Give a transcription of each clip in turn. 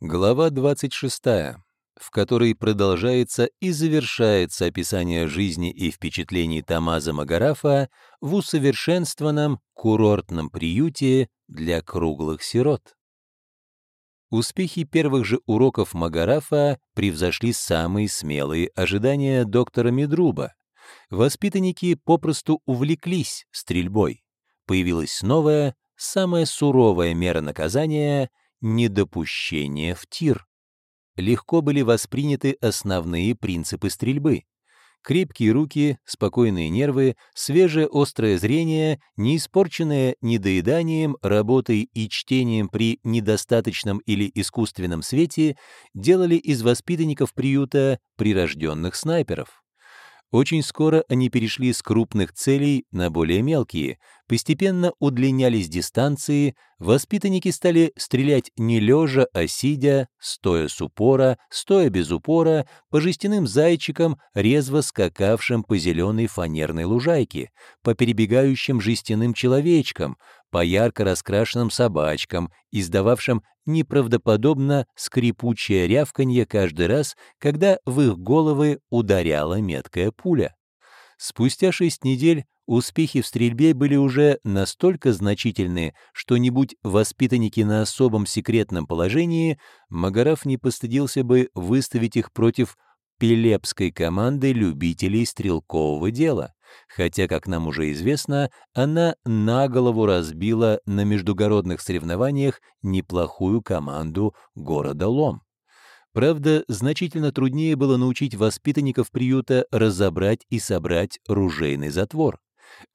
Глава 26, в которой продолжается и завершается описание жизни и впечатлений Тамаза Магарафа в усовершенствованном курортном приюте для круглых сирот. Успехи первых же уроков Магарафа превзошли самые смелые ожидания доктора Медруба. Воспитанники попросту увлеклись стрельбой. Появилась новая, самая суровая мера наказания — недопущение в тир. Легко были восприняты основные принципы стрельбы. Крепкие руки, спокойные нервы, свежее острое зрение, не испорченное недоеданием, работой и чтением при недостаточном или искусственном свете, делали из воспитанников приюта прирожденных снайперов. Очень скоро они перешли с крупных целей на более мелкие, постепенно удлинялись дистанции, воспитанники стали стрелять не лежа, а сидя, стоя с упора, стоя без упора, по жестяным зайчикам, резво скакавшим по зеленой фанерной лужайке, по перебегающим жестяным человечкам, по ярко раскрашенным собачкам, издававшим неправдоподобно скрипучее рявканье каждый раз, когда в их головы ударяла меткая пуля. Спустя шесть недель успехи в стрельбе были уже настолько значительны, что не будь воспитанники на особом секретном положении, Магараф не постыдился бы выставить их против пелепской команды любителей стрелкового дела хотя, как нам уже известно, она на голову разбила на междугородных соревнованиях неплохую команду города Лом. Правда, значительно труднее было научить воспитанников приюта разобрать и собрать ружейный затвор.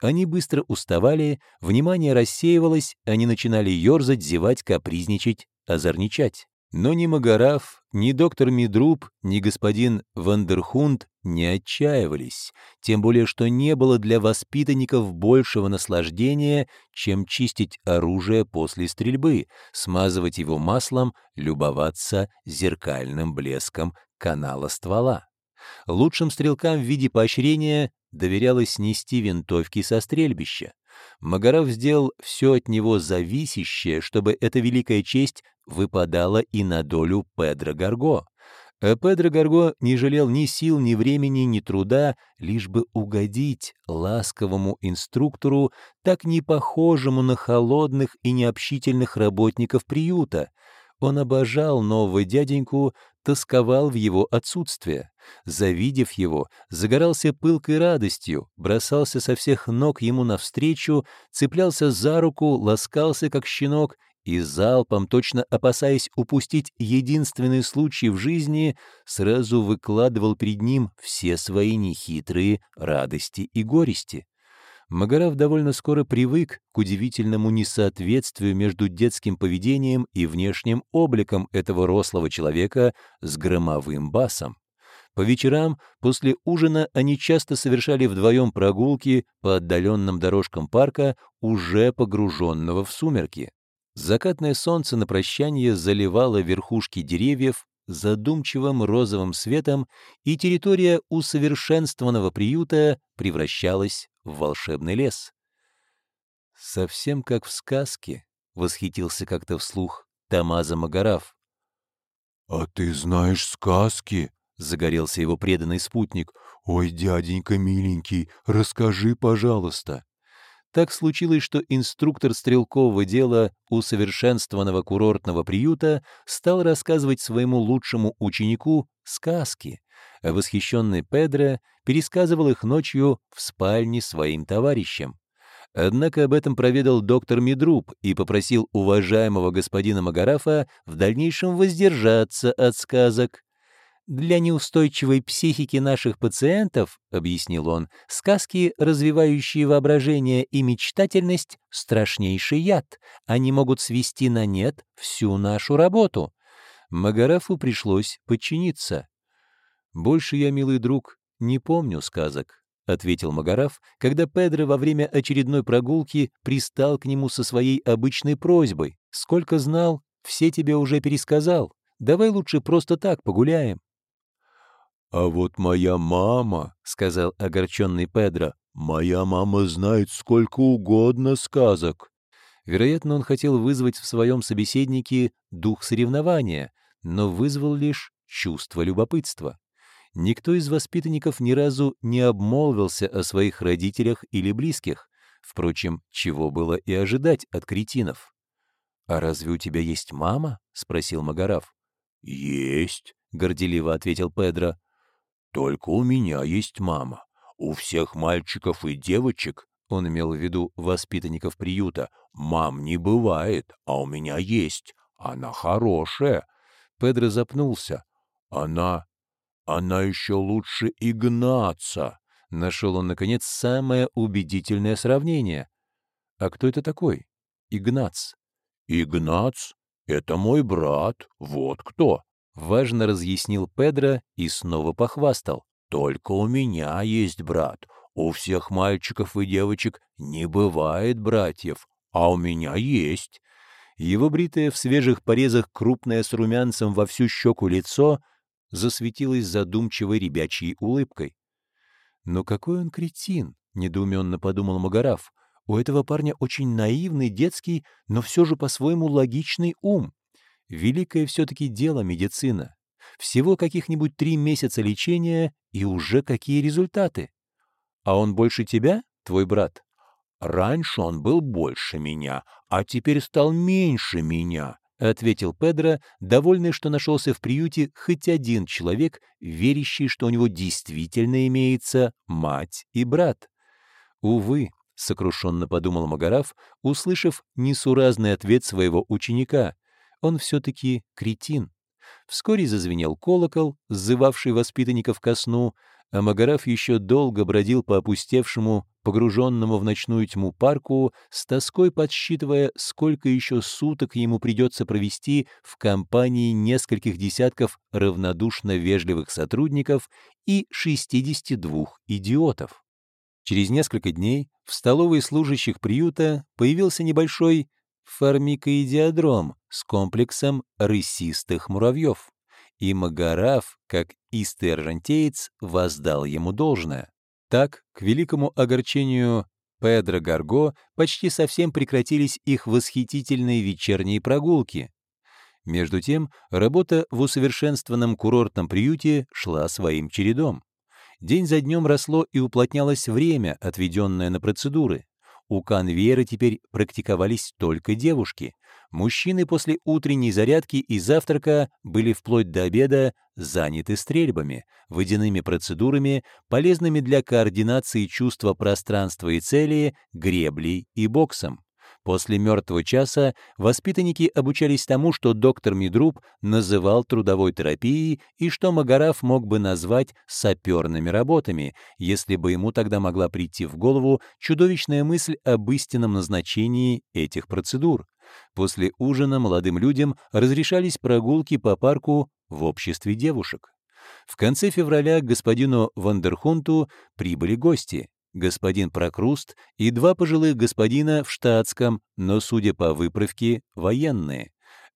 Они быстро уставали, внимание рассеивалось, они начинали ерзать, зевать, капризничать, озорничать. Но ни Магараф, ни доктор Мидруб, ни господин Вандерхунд не отчаивались, тем более что не было для воспитанников большего наслаждения, чем чистить оружие после стрельбы, смазывать его маслом, любоваться зеркальным блеском канала ствола. Лучшим стрелкам в виде поощрения доверялось нести винтовки со стрельбища. Магаров сделал все от него зависящее, чтобы эта великая честь выпадала и на долю Педро Гарго. А Педро Гарго не жалел ни сил, ни времени, ни труда, лишь бы угодить ласковому инструктору, так не похожему на холодных и необщительных работников приюта. Он обожал нового дяденьку, тосковал в его отсутствие. Завидев его, загорался пылкой радостью, бросался со всех ног ему навстречу, цеплялся за руку, ласкался, как щенок, и залпом, точно опасаясь упустить единственный случай в жизни, сразу выкладывал перед ним все свои нехитрые радости и горести. Магараф довольно скоро привык к удивительному несоответствию между детским поведением и внешним обликом этого рослого человека с громовым басом. По вечерам после ужина они часто совершали вдвоем прогулки по отдаленным дорожкам парка, уже погруженного в сумерки. Закатное солнце на прощание заливало верхушки деревьев задумчивым розовым светом, и территория усовершенствованного приюта превращалась в волшебный лес. «Совсем как в сказке», — восхитился как-то вслух Тамаза Магараф. «А ты знаешь сказки?» — загорелся его преданный спутник. «Ой, дяденька миленький, расскажи, пожалуйста». Так случилось, что инструктор стрелкового дела усовершенствованного курортного приюта стал рассказывать своему лучшему ученику сказки, а восхищенный Педро пересказывал их ночью в спальне своим товарищам. Однако об этом проведал доктор Медруб и попросил уважаемого господина Магарафа в дальнейшем воздержаться от сказок, для неустойчивой психики наших пациентов, объяснил он, сказки, развивающие воображение и мечтательность, страшнейший яд. Они могут свести на нет всю нашу работу. Магарафу пришлось подчиниться. Больше я, милый друг, не помню сказок, ответил Магараф, когда Педро во время очередной прогулки пристал к нему со своей обычной просьбой. Сколько знал, все тебе уже пересказал. Давай лучше просто так погуляем. «А вот моя мама», — сказал огорченный Педро, — «моя мама знает сколько угодно сказок». Вероятно, он хотел вызвать в своем собеседнике дух соревнования, но вызвал лишь чувство любопытства. Никто из воспитанников ни разу не обмолвился о своих родителях или близких, впрочем, чего было и ожидать от кретинов. «А разве у тебя есть мама?» — спросил Магараф. «Есть», — горделиво ответил Педро. «Только у меня есть мама. У всех мальчиков и девочек, он имел в виду воспитанников приюта, мам не бывает, а у меня есть. Она хорошая». Педро запнулся. «Она... она еще лучше Игнаца». Нашел он, наконец, самое убедительное сравнение. «А кто это такой? Игнац?» «Игнац — это мой брат, вот кто!» — важно разъяснил Педро и снова похвастал. «Только у меня есть брат. У всех мальчиков и девочек не бывает братьев, а у меня есть». Его бритое в свежих порезах крупное с румянцем во всю щеку лицо засветилось задумчивой ребячьей улыбкой. «Но какой он кретин!» — недоуменно подумал Магараф. У этого парня очень наивный, детский, но все же по-своему логичный ум. Великое все-таки дело медицина. Всего каких-нибудь три месяца лечения, и уже какие результаты. А он больше тебя, твой брат? Раньше он был больше меня, а теперь стал меньше меня, — ответил Педро, довольный, что нашелся в приюте хоть один человек, верящий, что у него действительно имеется мать и брат. Увы, — сокрушенно подумал Магараф, услышав несуразный ответ своего ученика. Он все-таки кретин. Вскоре зазвенел колокол, сзывавший воспитанников ко сну, а Магараф еще долго бродил по опустевшему, погруженному в ночную тьму парку, с тоской подсчитывая, сколько еще суток ему придется провести в компании нескольких десятков равнодушно вежливых сотрудников и 62 идиотов. Через несколько дней в столовой служащих приюта появился небольшой фармикоидиодром с комплексом рысистых муравьев, и Магараф, как истый воздал ему должное. Так, к великому огорчению Педро Гарго, почти совсем прекратились их восхитительные вечерние прогулки. Между тем, работа в усовершенствованном курортном приюте шла своим чередом. День за днем росло и уплотнялось время, отведенное на процедуры. У конвейера теперь практиковались только девушки. Мужчины после утренней зарядки и завтрака были вплоть до обеда заняты стрельбами, водяными процедурами, полезными для координации чувства пространства и цели, греблей и боксом. После мертвого часа воспитанники обучались тому, что доктор Мидруб называл трудовой терапией и что Магараф мог бы назвать саперными работами, если бы ему тогда могла прийти в голову чудовищная мысль об истинном назначении этих процедур. После ужина молодым людям разрешались прогулки по парку в обществе девушек. В конце февраля к господину Вандерхунту прибыли гости господин Прокруст и два пожилых господина в штатском, но, судя по выправке, военные.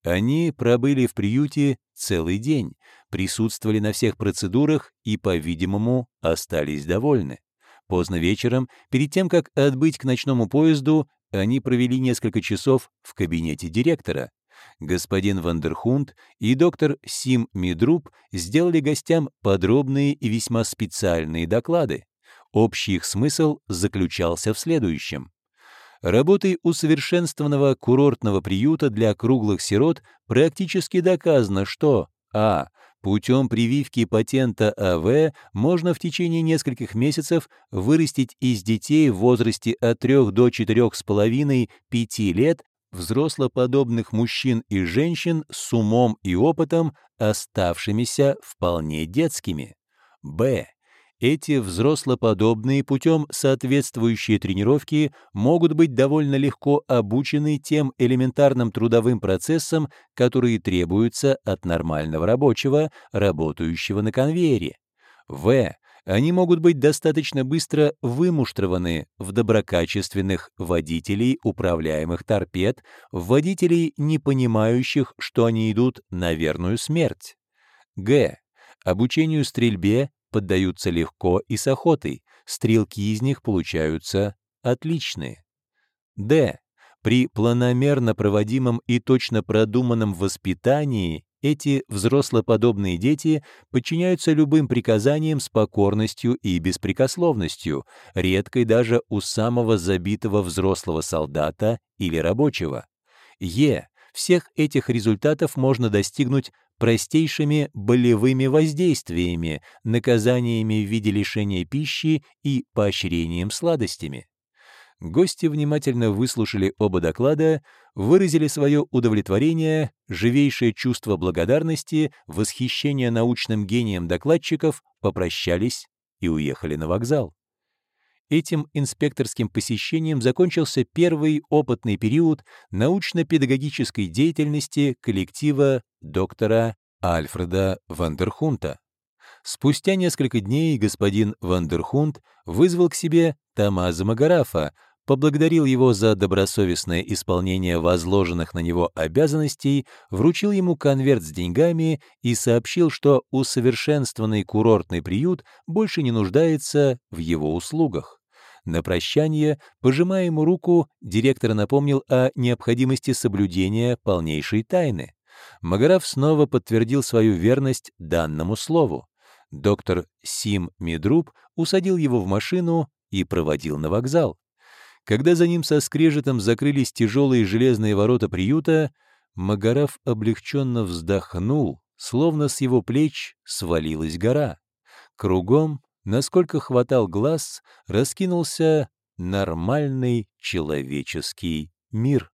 Они пробыли в приюте целый день, присутствовали на всех процедурах и, по-видимому, остались довольны. Поздно вечером, перед тем, как отбыть к ночному поезду, они провели несколько часов в кабинете директора. Господин Вандерхунд и доктор Сим Мидруб сделали гостям подробные и весьма специальные доклады. Общий их смысл заключался в следующем. Работой усовершенствованного курортного приюта для круглых сирот практически доказано, что а. Путем прививки патента АВ можно в течение нескольких месяцев вырастить из детей в возрасте от 3 до 4,5-5 лет взрослоподобных мужчин и женщин с умом и опытом, оставшимися вполне детскими. Б. Эти взрослоподобные путем соответствующие тренировки могут быть довольно легко обучены тем элементарным трудовым процессам, которые требуются от нормального рабочего, работающего на конвейере. В. Они могут быть достаточно быстро вымуштрованы в доброкачественных водителей управляемых торпед, в водителей, не понимающих, что они идут на верную смерть. Г. Обучению стрельбе поддаются легко и с охотой, стрелки из них получаются отличные. Д. При планомерно проводимом и точно продуманном воспитании Эти взрослоподобные дети подчиняются любым приказаниям с покорностью и беспрекословностью, редкой даже у самого забитого взрослого солдата или рабочего. Е. Всех этих результатов можно достигнуть простейшими болевыми воздействиями, наказаниями в виде лишения пищи и поощрением сладостями. Гости внимательно выслушали оба доклада, выразили свое удовлетворение, живейшее чувство благодарности, восхищение научным гением докладчиков, попрощались и уехали на вокзал. Этим инспекторским посещением закончился первый опытный период научно-педагогической деятельности коллектива доктора Альфреда Вандерхунта. Спустя несколько дней господин Вандерхунт вызвал к себе Тамаза Магарафа, поблагодарил его за добросовестное исполнение возложенных на него обязанностей, вручил ему конверт с деньгами и сообщил, что усовершенствованный курортный приют больше не нуждается в его услугах. На прощание, пожимая ему руку, директор напомнил о необходимости соблюдения полнейшей тайны. Магараф снова подтвердил свою верность данному слову. Доктор Сим Медруб усадил его в машину и проводил на вокзал. Когда за ним со скрежетом закрылись тяжелые железные ворота приюта, Магараф облегченно вздохнул, словно с его плеч свалилась гора. Кругом, насколько хватал глаз, раскинулся нормальный человеческий мир.